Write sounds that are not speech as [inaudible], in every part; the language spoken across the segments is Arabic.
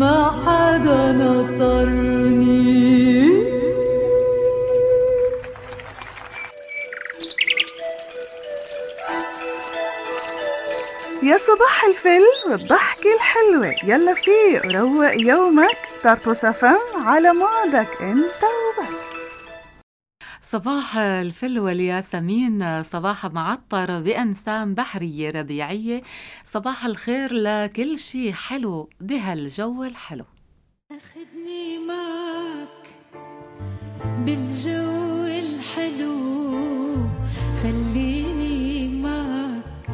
ما حدا نطرني. يا صباح الفل والضحكة الحلوة يلا فيه روق يومك. ترتو سفن على مودك. انت صباح الفل والياسمين. صباح معطر بأنسام بحرية ربيعية صباح الخير لكل شي حلو بهالجو الحلو. أخذني معك بالجو الحلو. خليني معك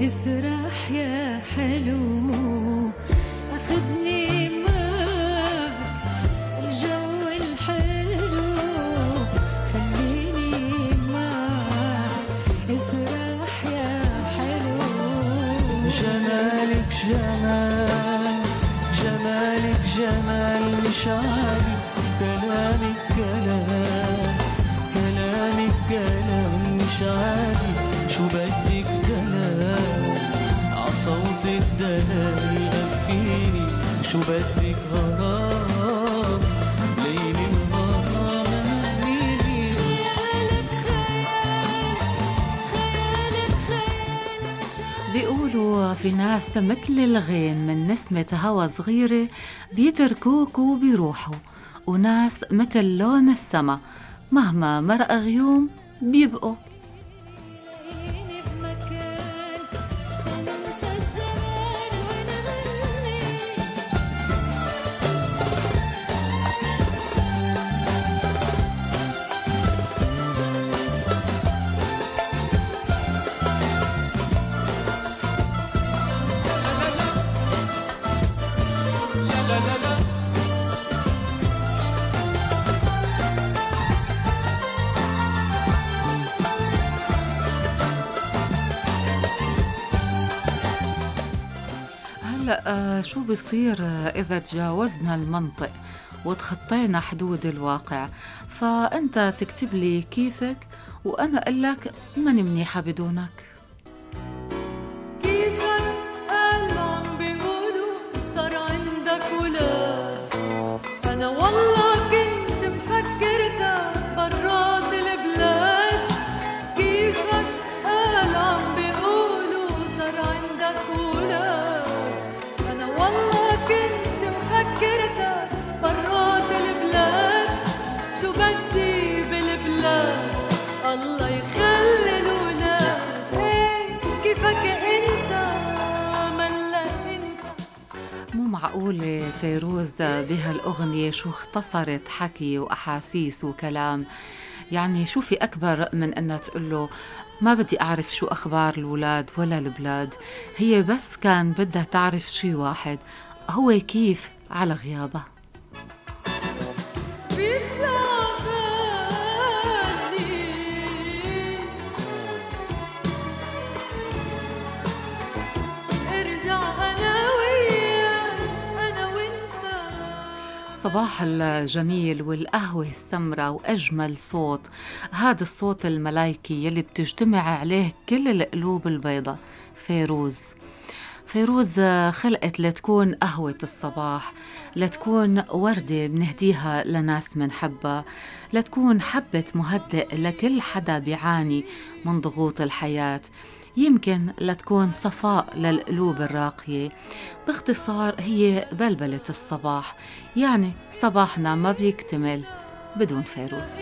اسرح يا حلو. أخذني شعري كلامك كلام كلامك كلام شعري شو بدك كلام عصوتك الدلال غفيني شو بدك غرام ليل بيقولوا في ناس مثل الغيم من نسمة هوا صغيرة بيتركوك وبيروحوا وناس مثل لون السما. مهما مرق غيوم بيبقوا شو بصير إذا تجاوزنا المنطق وتخطينا حدود الواقع؟ فأنت تكتب لي كيفك وأنا أقول لك ماني منيحة بدونك. والله معقولة فيروز بهالأغنية شو اختصرت حكي وأحاسيس وكلام يعني شو في أكبر من أنها تقول له ما بدي أعرف شو أخبار الولاد ولا البلاد. هي بس كان بدها تعرف شي واحد هو كيف على غيابه الصباح الجميل والقهوة السمراء وأجمل صوت. هذا الصوت الملايكي يلي بتجتمع عليه كل القلوب البيضاء فيروز. فيروز خلقت لتكون قهوة الصباح لتكون وردة بنهديها لناس منحبها لتكون حبة مهدئ لكل حدا بيعاني من ضغوط الحياة. يمكن لتكون صفاء للقلوب الراقية. باختصار هي بلبلة الصباح. يعني صباحنا ما بيكتمل بدون فيروز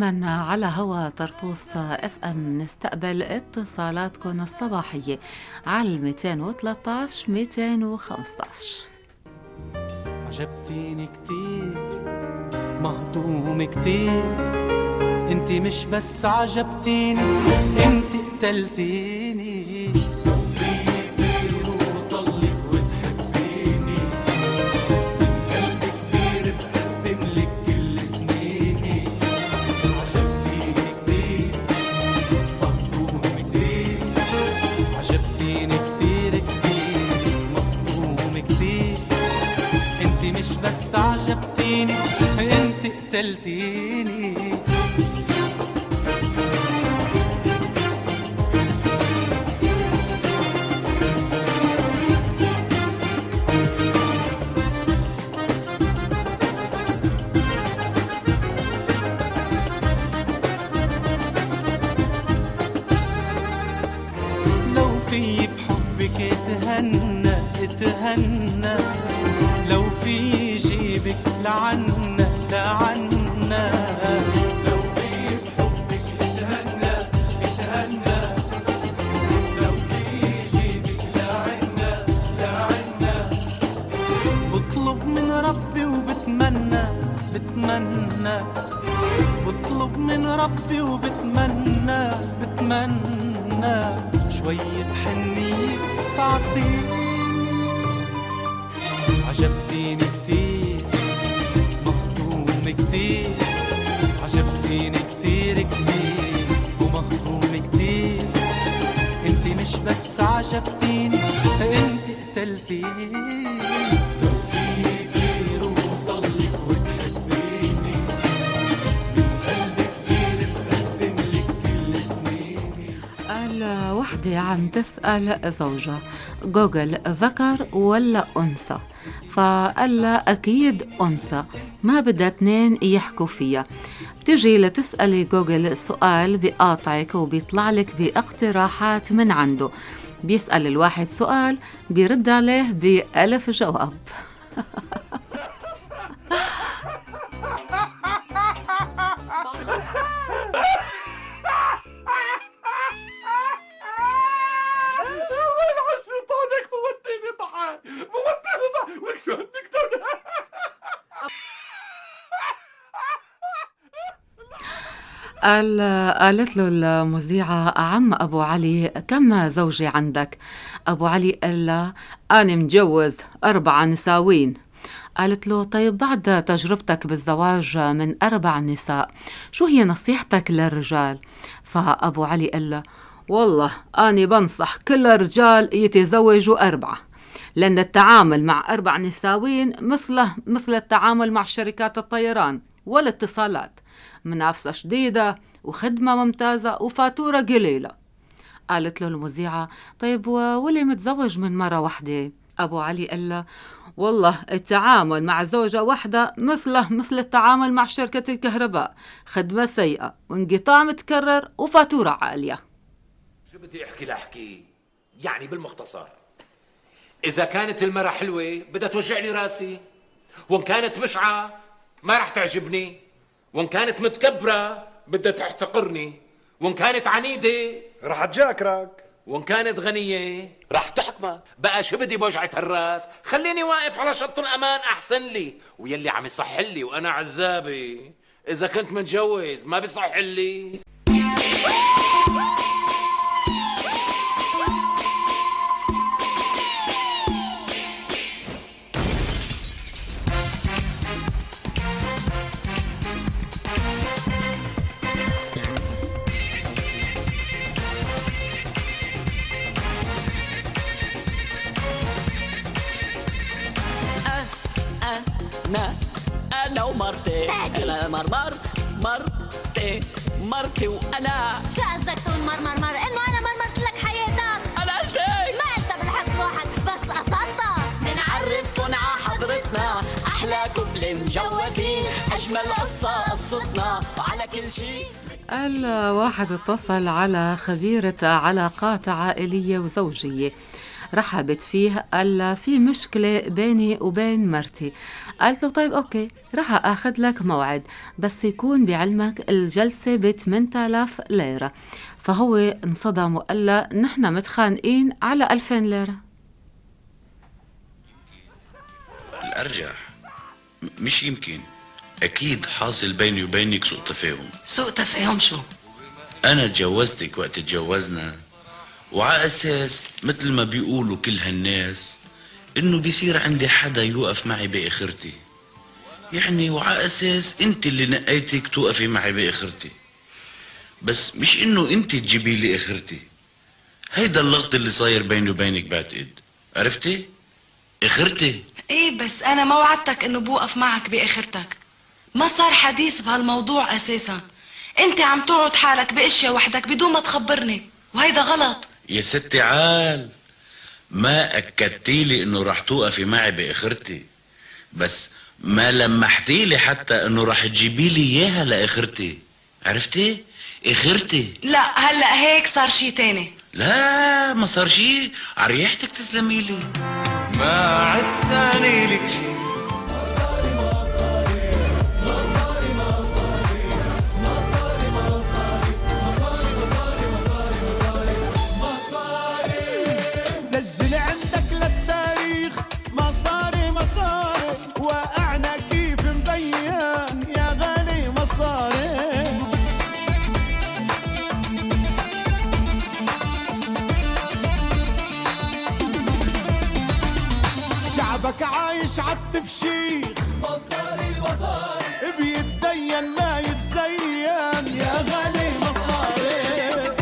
دائما على هوا طرطوس اف ام نستقبل اتصالاتكم الصباحية على 213 215 عجبتيني كتير مهضوم كتير. انت مش بس عجبتيني انت قتلتيني قتلتيني بتمنى بطلب من ربي وبتمنى بتمنى شوية حنية تعطيني عجبتيني كتير مهضوم كتير. عجبتيني كتير كتير ومهضوم كتير. انت مش بس عجبتيني انت قتلتيني. عن تسأل زوجها جوجل ذكر ولا أنثى. فقال أكيد أنثى. ما بدها اتنين يحكوا فيها بتجي لتسألي جوجل سؤال بقاطعك وبيطلع لك باقتراحات من عنده. بيسأل الواحد سؤال بيرد عليه بألف جواب. [laughs] قالت له المذيعة عم أبو علي كم زوجي عندك؟ أبو علي قال لها أنا مجوز أربع نساوين قالت له طيب بعد تجربتك بالزواج من أربع نساء شو هي نصيحتك للرجال؟ فأبو علي قال لها والله أنا بنصح كل الرجال يتزوجوا أربعة لأن التعامل مع أربع نساوين مثله مثل التعامل مع شركات الطيران والاتصالات منافسة شديدة وخدمة ممتازة وفاتورة قليلة قالت له المذيعة طيب ولي متزوج من مرة واحدة أبو علي قال له والله التعامل مع زوجة واحدة مثله مثل التعامل مع شركة الكهرباء. خدمة سيئة وانقطاع متكرر وفاتورة عالية. شو بدي أحكي لأحكي؟ يعني بالمختصر. إذا كانت المرة حلوة بدها توجع لي راسي. وإن كانت بشعة ما رح تعجبني. وإن كانت متكبرة بدها تحتقرني وإن كانت عنيدة رح تجاكرك. وإن كانت غنية رح تحكمك. بقى شو بدي بوجعة الراس؟ خليني واقف على شط الأمان أحسن لي. ويلي عم يصح لي وأنا عزابي. إذا كنت متجوز ما بيصح لي. مرمر مر مر مر تي مرتي وأنا شو قصدك تقول مر مر مر انه أنا مرمرت لك حياتك أنا قلتك ما انت بالحق واحد بس قصدتها بنعرفكن على حضرتنا أحلى كبل مجوزين أجمل قصة قصتنا وعلى كل شيء. الواحد اتصل على خبيرة علاقات عائلية وزوجية. رحبت فيه قال لها في مشكلة بيني وبين مرتي. قالت له طيب أوكي رح أخذ لك موعد بس يكون بعلمك الجلسة ب 8000 ليرة. فهو انصدم وقال لها نحن متخانقين على 2000 ليرة. الأرجح؟ مش يمكن. أكيد حاصل بيني وبينك سوء تفاهم. سوء تفاهم شو؟ أنا تجوزتك وقت تجوزنا. وعلى أساس مثل ما بيقولوا كل هالناس إنه بيصير عندي حدا يوقف معي بآخرتي. يعني وعلى أساس أنت اللي نقيتك توقفي معي بآخرتي. بس مش إنه أنت تجيبي لي آخرتي. هيدا اللغط اللي صاير بيني وبينك بعتقد عرفتي؟ آخرتي. إيه بس أنا ما وعدتك إنه بوقف معك بآخرتك. ما صار حديث بهالموضوع أساسا. أنت عم تقعد حالك بأشياء وحدك بدون ما تخبرني. وهيدا غلط. يا ستي عال ما أكدتي لي إنه راح توقفي معي بآخرتي. بس ما لمحتي لي حتى إنه راح تجيبي لي إياها لآخرتي. عرفتي؟ آخرتي. لا هلا هيك صار شي تاني. لا ما صار شي. عريحتك تسلمي لي. ما عدت ثاني لك شي. صاحبك عايش عالتفشيخ مصاري المصاري بيتدين ما يتزين يا غالي مصاري.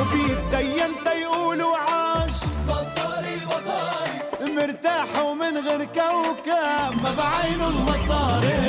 وبيتدين تيقولوا عاش. مصاري المصاري مرتاح ومن غير كوكب ما بعينه المصاري.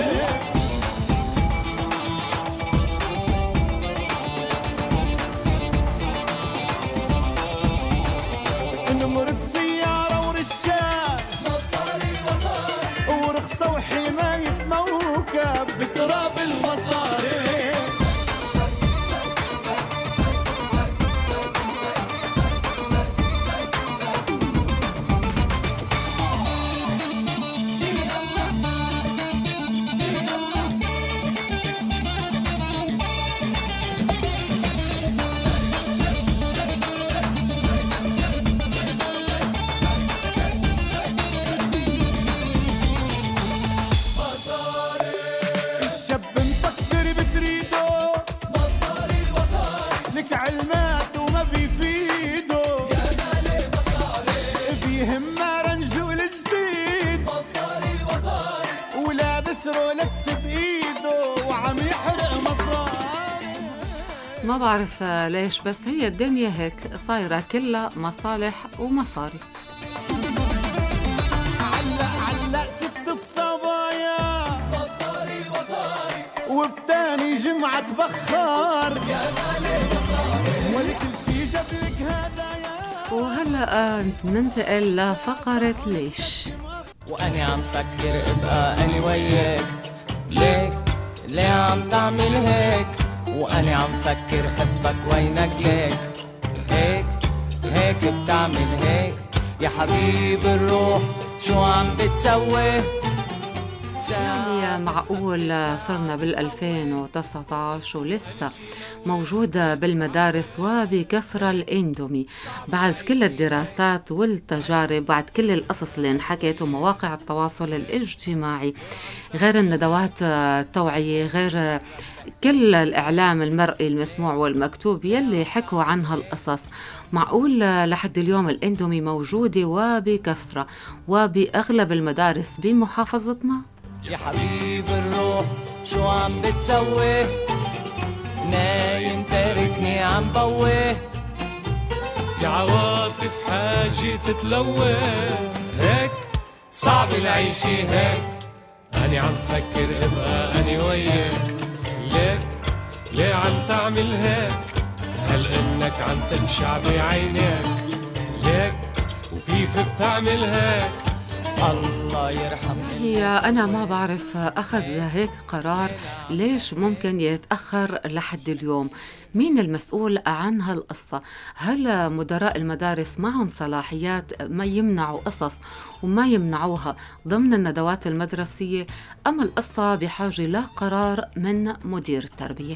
تعرف ليش بس هي الدنيا هيك صايرة كلها مصالح ومصاري. علق علق ست الصبايا. مصاري مصاري وبتاني جمعة بخار. يا غالي مصاري ولكل شي جبلك هدايا وهلا ننتقل لفقرة ليش؟ وأنا عم سكر ابقى أنا وياك ليك ليه عم تعمل هيك؟ وأنا عم فكر حبك وينك ليك هيك هيك بتعمل هيك يا حبيب الروح شو عم بتسوي يعني معقول صرنا بال 2019 ولسه موجودة بالمدارس وبكثرة الإندومي. بعد كل الدراسات والتجارب بعد كل القصص اللي انحكت ومواقع التواصل الاجتماعي. غير الندوات التوعية غير كل الإعلام المرئي المسموع والمكتوب يلي حكوا عنها القصص معقول لحد اليوم الإندومي موجودة وبكثرة وبأغلب المدارس بمحافظتنا؟ يا حبيب الروح شو عم بتسوي؟ نايم تاركني عم بوي. يا عواطف حاجة تتلوى هيك؟ صعب العيشة هيك. أنا عم فكر أبقى أنا وياك هيك؟ ليه عم تعمل هيك؟ هل إنك عم تنشع بعينك ليك؟ وكيف بتعمل هيك؟ الله يرحم يا أنا ما بعرف أخذ هيك قرار ليش ممكن يتأخر لحد اليوم؟ مين المسؤول عن هالقصة هل مدراء المدارس معهم صلاحيات ما يمنعوا قصص وما يمنعوها ضمن الندوات المدرسية؟ أم القصة بحاجة لقرار من مدير التربية؟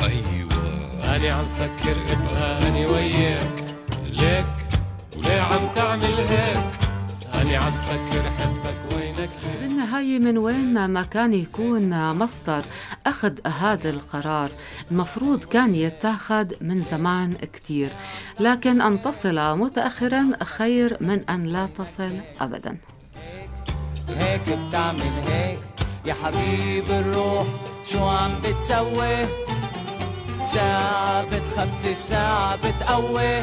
أيوة. أنا عم فكر أبقى أنا وياك. ليك وليه عم تعمل هيك؟ أنا عم فكر حبك بالنهاية من وين ما كان يكون مصدر أخذ هذا القرار المفروض كان يتاخذ من زمان كتير لكن أن تصل متأخرا خير من أن لا تصل أبدا هيك بتعمل هيك يا حبيب الروح شو عم بتسوي ساعة بتخفف ساعة بتقوي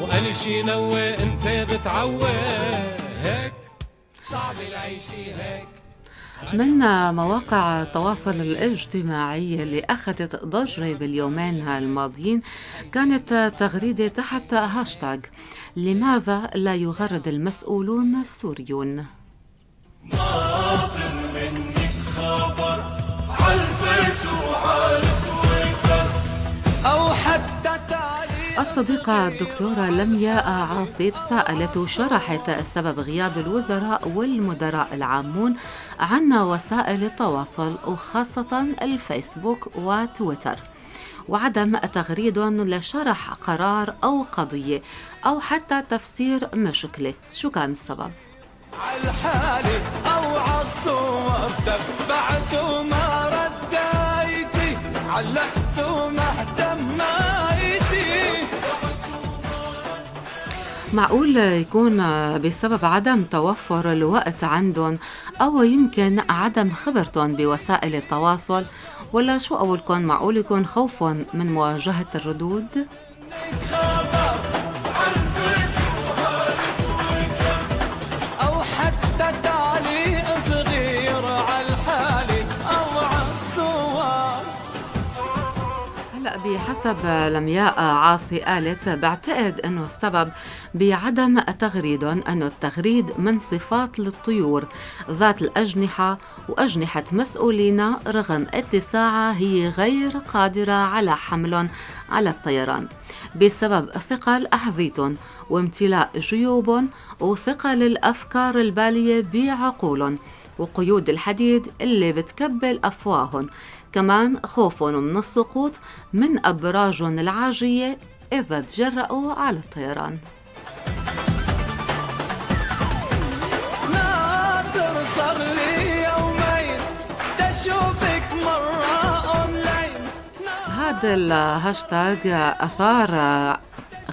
وقال شي نوي انت بتعوي هيك صعب العيش هيك من مواقع التواصل الاجتماعي اللي أخذت ضجة باليومين الماضيين كانت تغريدة تحت هاشتاغ لماذا لا يغرد المسؤولون السوريون؟ الصديقة الدكتورة لمياء عاصيت سألت شرحت سبب غياب الوزراء والمدراء العامون عن وسائل التواصل وخاصة الفيسبوك وتويتر. وعدم تغريد لشرح قرار أو قضية أو حتى تفسير مشكلة. شو كان السبب؟ على أو عالصور تبعت وما رديتي علقت وما حتى معقول يكون بسبب عدم توفر الوقت عندهم أو يمكن عدم خبرتهم بوسائل التواصل ولا شو قولكم معقول يكون خوفهم من مواجهة الردود؟ بحسب لمياء عاصي قالت بعتقد أنه السبب بعدم تغريد أنه التغريد من صفات للطيور ذات الأجنحة وأجنحة مسؤولين رغم اتساعها هي غير قادرة على حمل على الطيران. بسبب ثقل أحذيتهم وامتلاء جيوب وثقل الأفكار البالية بعقولهم وقيود الحديد اللي بتكبل أفواههم كمان خوف من السقوط من أبراج العاجية إذا تجرأوا على الطيران ناطر صار لي يومين تشوفك مرة هذا الهاشتاج أثار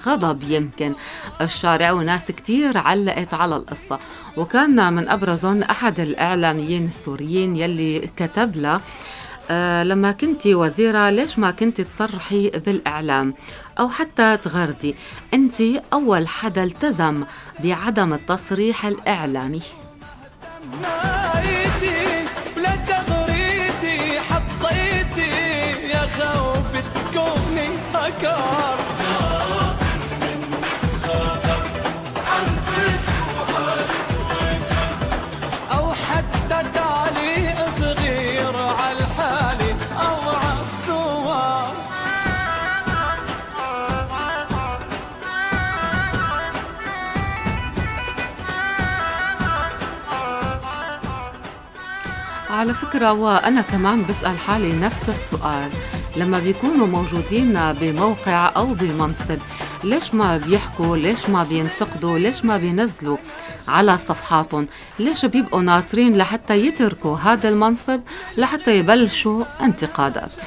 غضب يمكن الشارع وناس كتير علقت على القصة. وكان من أبرزهم أحد الإعلاميين السوريين يلي كتب له لما كنت وزيرة ليش ما كنت تصرحي بالإعلام؟ أو حتى تغردي. أنت أول حدا التزم بعدم التصريح الإعلامي. حطيتي يا خوف تكوني فكرة وأنا كمان بسأل حالي نفس السؤال لما بيكونوا موجودين بموقع أو بمنصب ليش ما بيحكوا ليش ما بينتقدوا ليش ما بينزلوا على صفحاتهم ليش بيبقوا ناطرين لحتى يتركوا هذا المنصب لحتى يبلشوا انتقادات.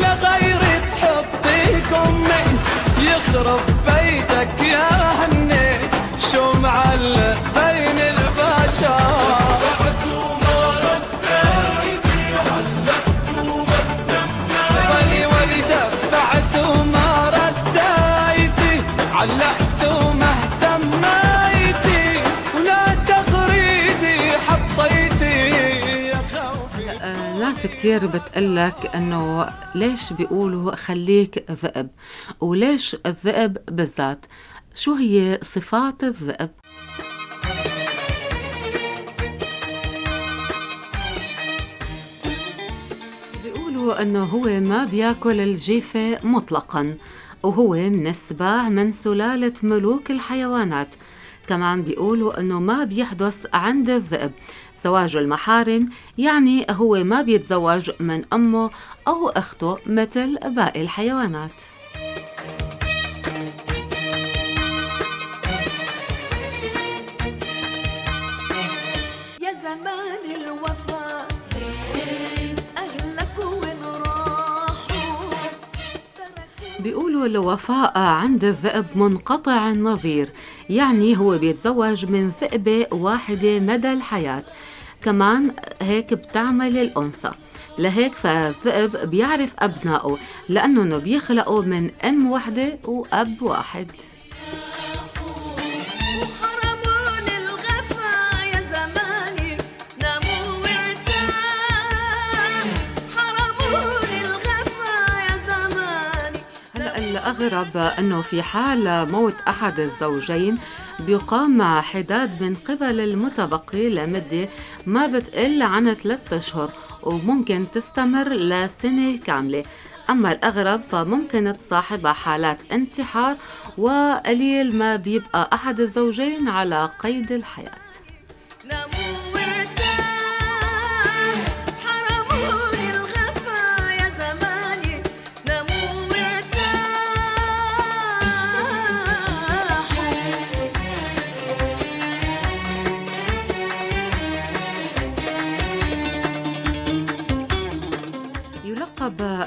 يا غيري تحطي كومنت يخرب بيتك يا هنيت شو معلق كتير بتقلك أنه ليش بيقولوا خليك ذئب وليش الذئب بالذات؟ شو هي صفات الذئب؟ بيقولوا أنه هو ما بياكل الجيفة مطلقاً وهو من السباع من سلالة ملوك الحيوانات. كمان بيقولوا أنه ما بيحدث عند الذئب. زواج المحارم يعني هو ما بيتزوج من أمه أو أخته مثل باقي الحيوانات بيقولوا الوفاء عند الذئب منقطع النظير يعني هو بيتزوج من ثئبة واحدة مدى الحياة. كمان هيك بتعمل الأنثى لهيك فالذئب بيعرف أبنائه لأنه بيخلقوا من أم وحدة وأب واحد. الأغرب أنه في حال موت أحد الزوجين بيقام مع حداد من قبل المتبقي لمدة ما بتقل عن ثلاثة أشهر وممكن تستمر لسنة كاملة. أما الأغرب فممكن تصاحب حالات انتحار وقليل ما بيبقى أحد الزوجين على قيد الحياة.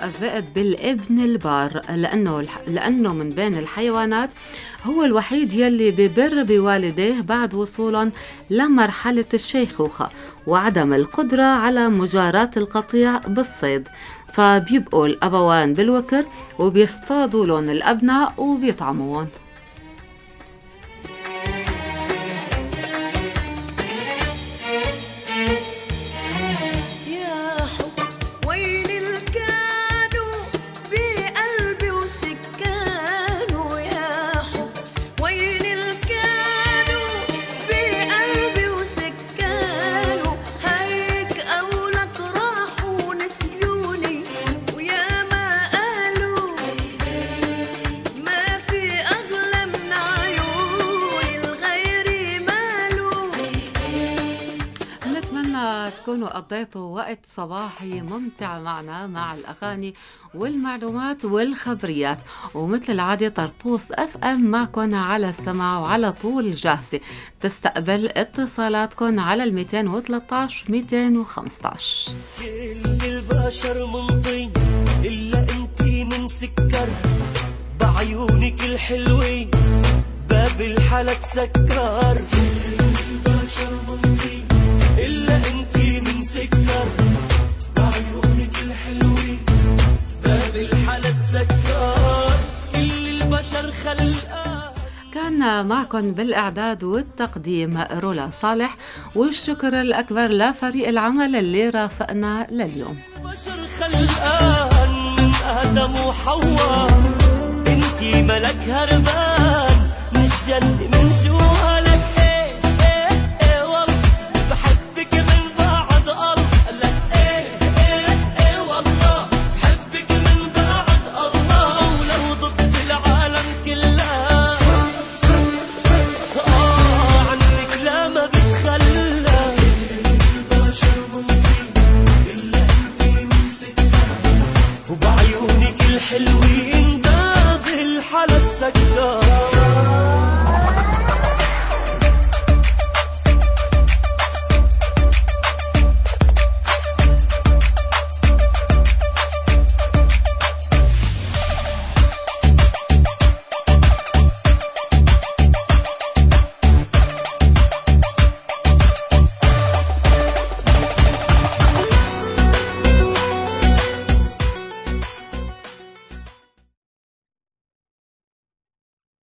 الذئب بالإبن البار لأنه, لأنه من بين الحيوانات هو الوحيد يلي ببر بوالديه بعد وصولا لمرحلة الشيخوخة وعدم القدرة على مجاراة القطيع بالصيد. فبيبقوا الأبوان بالوكر وبيصطادوا لهم الأبناء وبيطعموهم وقت صباحي ممتع معنا مع الأغاني والمعلومات والخبريات. ومثل العادة طرطوس أف أم معكم على السماع وعلى طول جاهزة تستقبل اتصالاتكم على ال 213 215 كل البشر ممضي إلا أنتي من سكر. بعيونك الحلوة باب الحلا تسكر. شرخ الآن كان معكم بالإعداد والتقديم رولا صالح والشكر الأكبر لفريق العمل اللي رافقنا لليوم. بشر خلقان من آدم وحواء بنتي ملك هربان مش الجنة من جوا